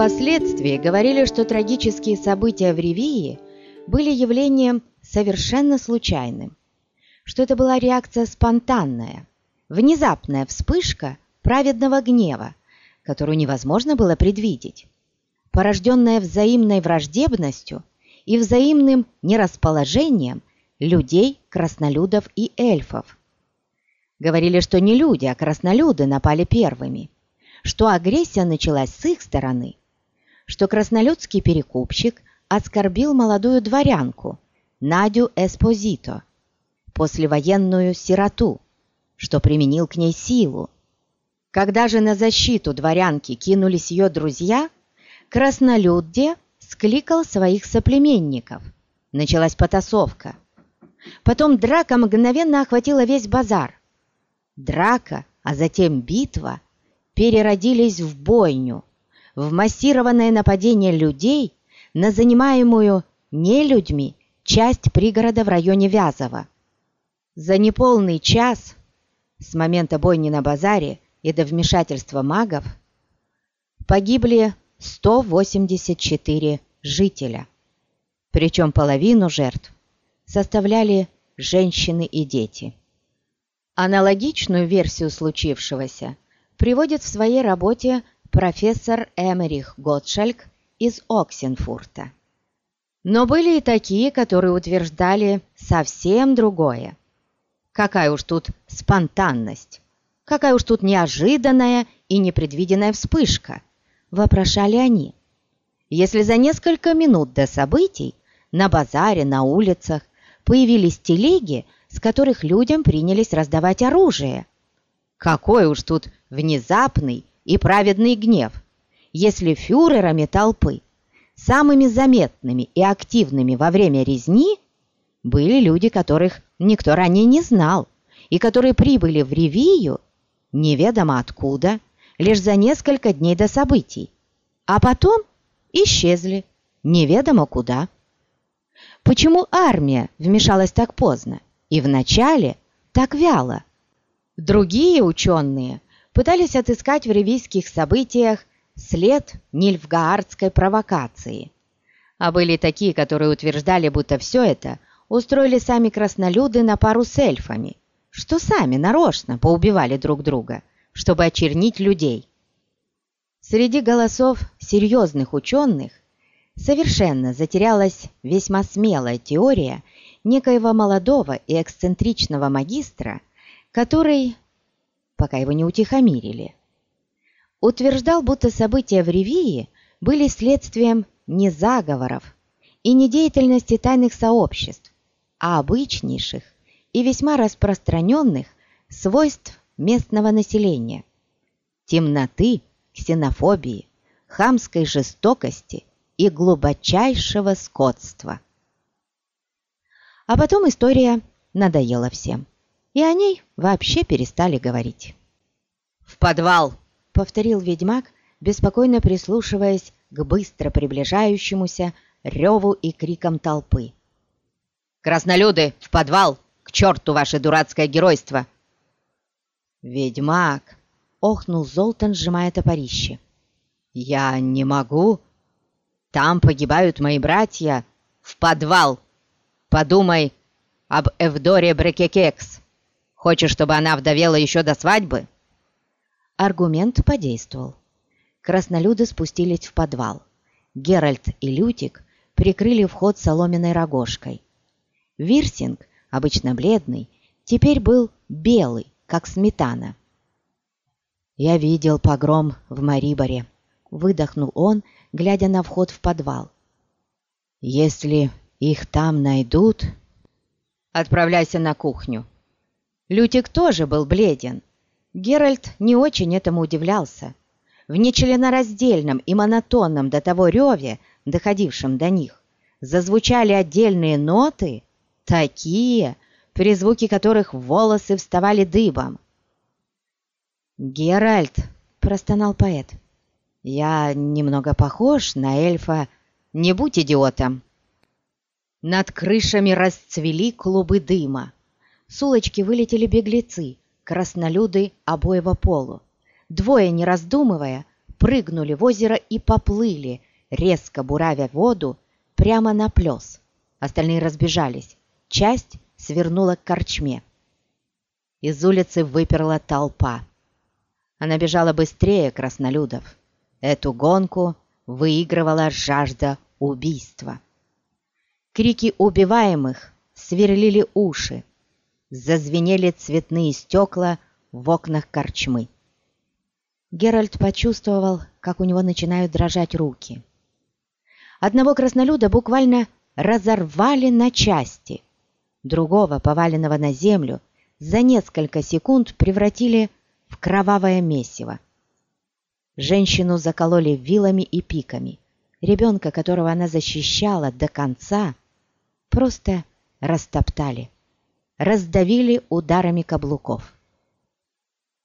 Впоследствии говорили, что трагические события в Ревии были явлением совершенно случайным, что это была реакция спонтанная, внезапная вспышка праведного гнева, которую невозможно было предвидеть, порожденная взаимной враждебностью и взаимным нерасположением людей, краснолюдов и эльфов. Говорили, что не люди, а краснолюды напали первыми, что агрессия началась с их стороны, что краснолюдский перекупщик оскорбил молодую дворянку, Надю Эспозито, послевоенную сироту, что применил к ней силу. Когда же на защиту дворянки кинулись ее друзья, краснолюдде скликал своих соплеменников. Началась потасовка. Потом драка мгновенно охватила весь базар. Драка, а затем битва переродились в бойню, в массированное нападение людей на занимаемую не людьми часть пригорода в районе Вязова. За неполный час с момента бойни на базаре и до вмешательства магов погибли 184 жителя, причем половину жертв составляли женщины и дети. Аналогичную версию случившегося приводит в своей работе профессор Эмерих Готшальк из Оксенфурта. Но были и такие, которые утверждали совсем другое. Какая уж тут спонтанность, какая уж тут неожиданная и непредвиденная вспышка, вопрошали они. Если за несколько минут до событий на базаре, на улицах появились телеги, с которых людям принялись раздавать оружие. Какой уж тут внезапный и праведный гнев, если фюрерами толпы, самыми заметными и активными во время резни, были люди, которых никто ранее не знал, и которые прибыли в Ревию неведомо откуда, лишь за несколько дней до событий, а потом исчезли неведомо куда. Почему армия вмешалась так поздно и вначале так вяло? Другие ученые пытались отыскать в ревийских событиях след нильфгаардской провокации. А были такие, которые утверждали, будто все это устроили сами краснолюды на пару с эльфами, что сами нарочно поубивали друг друга, чтобы очернить людей. Среди голосов серьезных ученых совершенно затерялась весьма смелая теория некоего молодого и эксцентричного магистра, который пока его не утихомирили. Утверждал, будто события в Ревии были следствием не заговоров и не деятельности тайных сообществ, а обычнейших и весьма распространенных свойств местного населения – темноты, ксенофобии, хамской жестокости и глубочайшего скотства. А потом история надоела всем и о ней вообще перестали говорить. «В подвал!» — повторил ведьмак, беспокойно прислушиваясь к быстро приближающемуся реву и крикам толпы. «Краснолюды, в подвал! К черту ваше дурацкое геройство!» «Ведьмак!» — охнул Золтан, сжимая топорище. «Я не могу. Там погибают мои братья. В подвал! Подумай об Эвдоре Брекекекс!» Хочешь, чтобы она вдовела еще до свадьбы?» Аргумент подействовал. Краснолюды спустились в подвал. Геральт и Лютик прикрыли вход соломенной рогожкой. Вирсинг, обычно бледный, теперь был белый, как сметана. «Я видел погром в Мариборе», — выдохнул он, глядя на вход в подвал. «Если их там найдут...» «Отправляйся на кухню», Лютик тоже был бледен. Геральт не очень этому удивлялся. В нечленораздельном и монотонном до того реве, доходившем до них, зазвучали отдельные ноты, такие, при звуке которых волосы вставали дыбом. «Геральт!» — простонал поэт. «Я немного похож на эльфа. Не будь идиотом!» Над крышами расцвели клубы дыма. С улочки вылетели беглецы, краснолюды обоего полу. Двое, не раздумывая, прыгнули в озеро и поплыли, резко буравя воду, прямо на плес. Остальные разбежались. Часть свернула к корчме. Из улицы выперла толпа. Она бежала быстрее краснолюдов. Эту гонку выигрывала жажда убийства. Крики убиваемых сверлили уши. Зазвенели цветные стекла в окнах корчмы. Геральт почувствовал, как у него начинают дрожать руки. Одного краснолюда буквально разорвали на части. Другого, поваленного на землю, за несколько секунд превратили в кровавое месиво. Женщину закололи вилами и пиками. Ребенка, которого она защищала до конца, просто растоптали, раздавили ударами каблуков.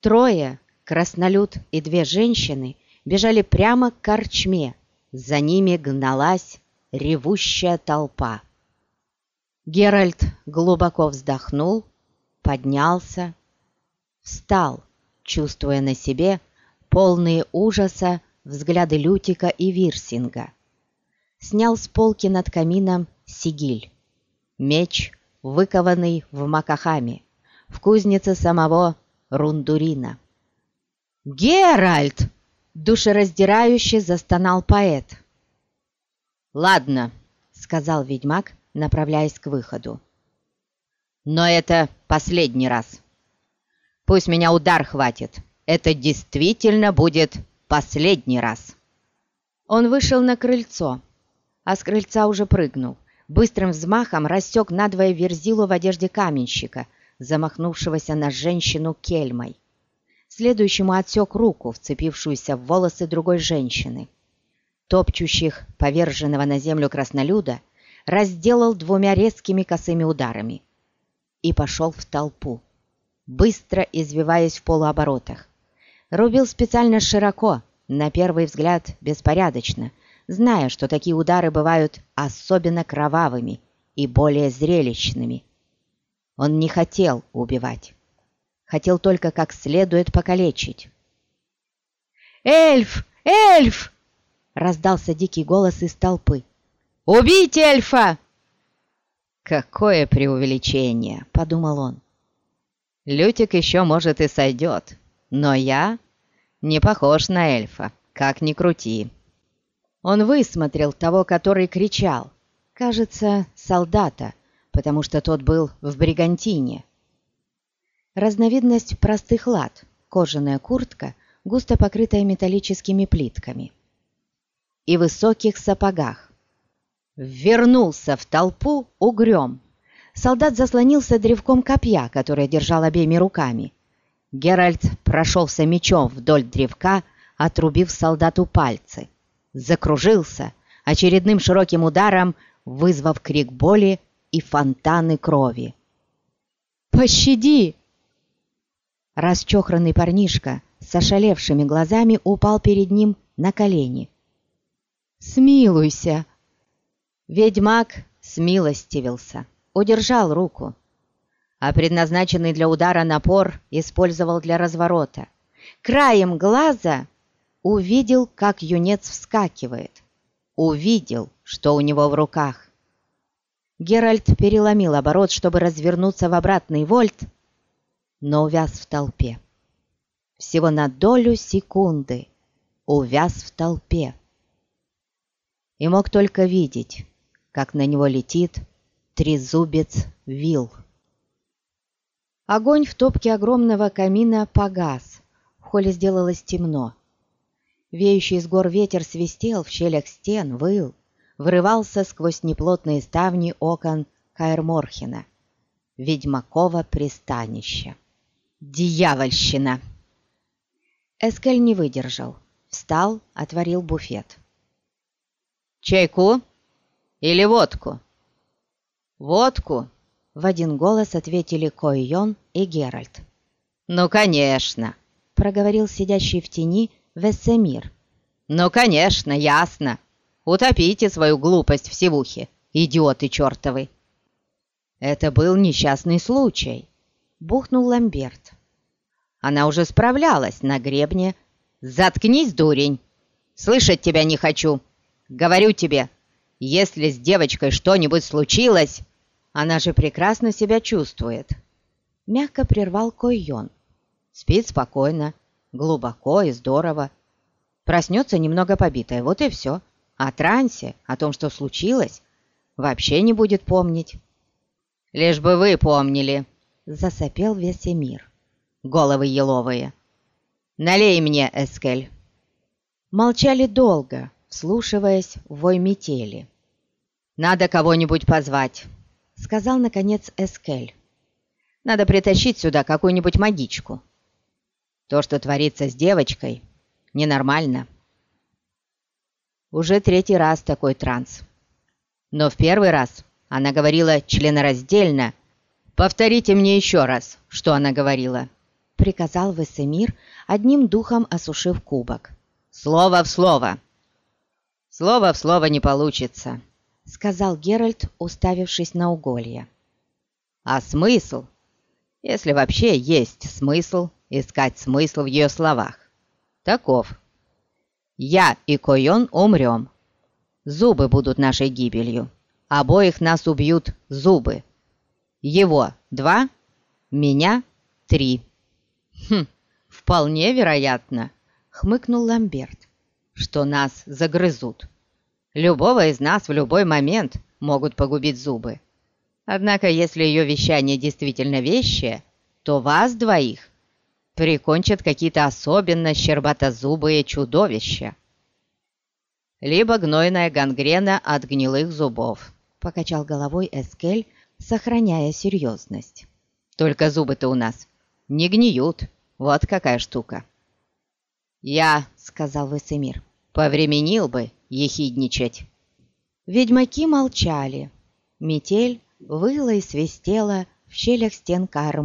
Трое, краснолюд и две женщины, бежали прямо к корчме. За ними гналась ревущая толпа. Геральт глубоко вздохнул, поднялся, встал, чувствуя на себе полные ужаса взгляды Лютика и Вирсинга. Снял с полки над камином сигиль, меч, выкованный в Макахаме, в кузнице самого Рундурина. «Геральт!» — душераздирающе застонал поэт. «Ладно», — сказал ведьмак, направляясь к выходу. «Но это последний раз. Пусть меня удар хватит. Это действительно будет последний раз». Он вышел на крыльцо, а с крыльца уже прыгнул. Быстрым взмахом рассек надвое верзилу в одежде каменщика, замахнувшегося на женщину кельмой. Следующему отсек руку, вцепившуюся в волосы другой женщины. Топчущих поверженного на землю краснолюда разделал двумя резкими косыми ударами и пошел в толпу, быстро извиваясь в полуоборотах. Рубил специально широко, на первый взгляд беспорядочно, зная, что такие удары бывают особенно кровавыми и более зрелищными. Он не хотел убивать, хотел только как следует покалечить. «Эльф! Эльф!» — раздался дикий голос из толпы. «Убейте эльфа!» «Какое преувеличение!» — подумал он. «Лютик еще, может, и сойдет, но я не похож на эльфа, как ни крути». Он высмотрел того, который кричал. Кажется, солдата, потому что тот был в бригантине. Разновидность простых лад, кожаная куртка, густо покрытая металлическими плитками. И высоких сапогах. Вернулся в толпу угрём. Солдат заслонился древком копья, которое держал обеими руками. Геральт прошелся мечом вдоль древка, отрубив солдату пальцы закружился, очередным широким ударом вызвав крик боли и фонтаны крови. «Пощади!» Расчехранный парнишка с ошалевшими глазами упал перед ним на колени. «Смилуйся!» Ведьмак смилостивился, удержал руку, а предназначенный для удара напор использовал для разворота. Краем глаза увидел, как юнец вскакивает, увидел, что у него в руках. Геральт переломил оборот, чтобы развернуться в обратный вольт, но увяз в толпе. Всего на долю секунды увяз в толпе. И мог только видеть, как на него летит трезубец вил. Огонь в топке огромного камина погас. В холле сделалось темно. Веющий с гор ветер свистел в щелях стен, выл, врывался сквозь неплотные ставни окон Каэрморхена, ведьмакова пристанища. Дьявольщина! Эскель не выдержал. Встал, отворил буфет. «Чайку или водку?» «Водку!» — в один голос ответили Койон и Геральт. «Ну, конечно!» — проговорил сидящий в тени Вессемир. «Ну, конечно, ясно. Утопите свою глупость в севухе, идиоты чертовы!» «Это был несчастный случай», — бухнул Ламберт. Она уже справлялась на гребне «Заткнись, дурень! Слышать тебя не хочу! Говорю тебе, если с девочкой что-нибудь случилось, она же прекрасно себя чувствует!» Мягко прервал Койон. Спит спокойно, глубоко и здорово. Проснется немного побитая, вот и все. О трансе, о том, что случилось, вообще не будет помнить. «Лишь бы вы помнили!» — засопел Весемир. «Головы еловые!» «Налей мне, Эскель!» Молчали долго, вслушиваясь в вой метели. «Надо кого-нибудь позвать», — сказал, наконец, Эскель. «Надо притащить сюда какую-нибудь магичку. То, что творится с девочкой, ненормально». Уже третий раз такой транс. Но в первый раз она говорила членораздельно. «Повторите мне еще раз, что она говорила», — приказал Весемир, одним духом осушив кубок. «Слово в слово!» «Слово в слово не получится», — сказал Геральт, уставившись на уголье. «А смысл? Если вообще есть смысл, искать смысл в ее словах. Таков. Я и Койон умрем. Зубы будут нашей гибелью. Обоих нас убьют зубы. Его два, меня три. Хм, вполне вероятно, хмыкнул Ламберт, что нас загрызут. Любого из нас в любой момент могут погубить зубы. Однако, если ее вещание действительно вещее, то вас двоих прикончат какие-то особенно щербатозубые чудовища. Либо гнойная гангрена от гнилых зубов. — покачал головой Эскель, сохраняя серьезность. «Только зубы-то у нас не гниют. Вот какая штука!» «Я», — сказал Весемир, — «повременил бы ехидничать». Ведьмаки молчали. Метель выла и свистела в щелях стен Каэр.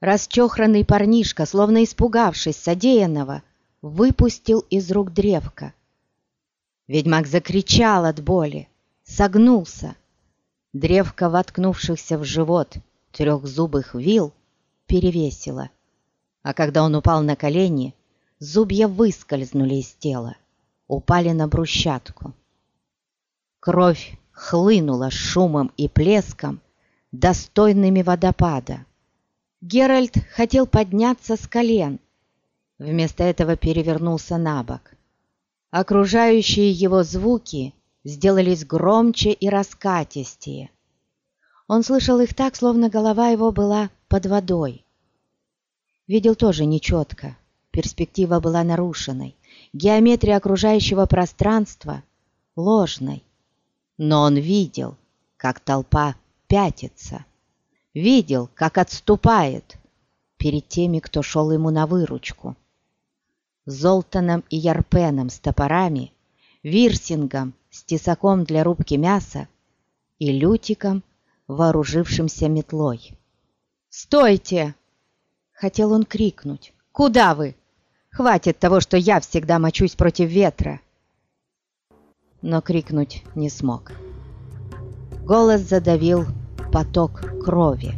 Расчехранный парнишка, словно испугавшись содеянного, выпустил из рук древко. Ведьмак закричал от боли согнулся. Древко воткнувшихся в живот трехзубых вил перевесило, а когда он упал на колени, зубья выскользнули из тела, упали на брусчатку. Кровь хлынула шумом и плеском, достойными водопада. Геральт хотел подняться с колен, вместо этого перевернулся на бок. Окружающие его звуки сделались громче и раскатистее. Он слышал их так, словно голова его была под водой. Видел тоже нечетко, перспектива была нарушенной, геометрия окружающего пространства ложной. Но он видел, как толпа пятится, видел, как отступает перед теми, кто шел ему на выручку. Золтаном и Ярпеном с топорами, Вирсингом с тесаком для рубки мяса и Лютиком, вооружившимся метлой. «Стойте!» — хотел он крикнуть. «Куда вы? Хватит того, что я всегда мочусь против ветра!» Но крикнуть не смог. Голос задавил поток крови.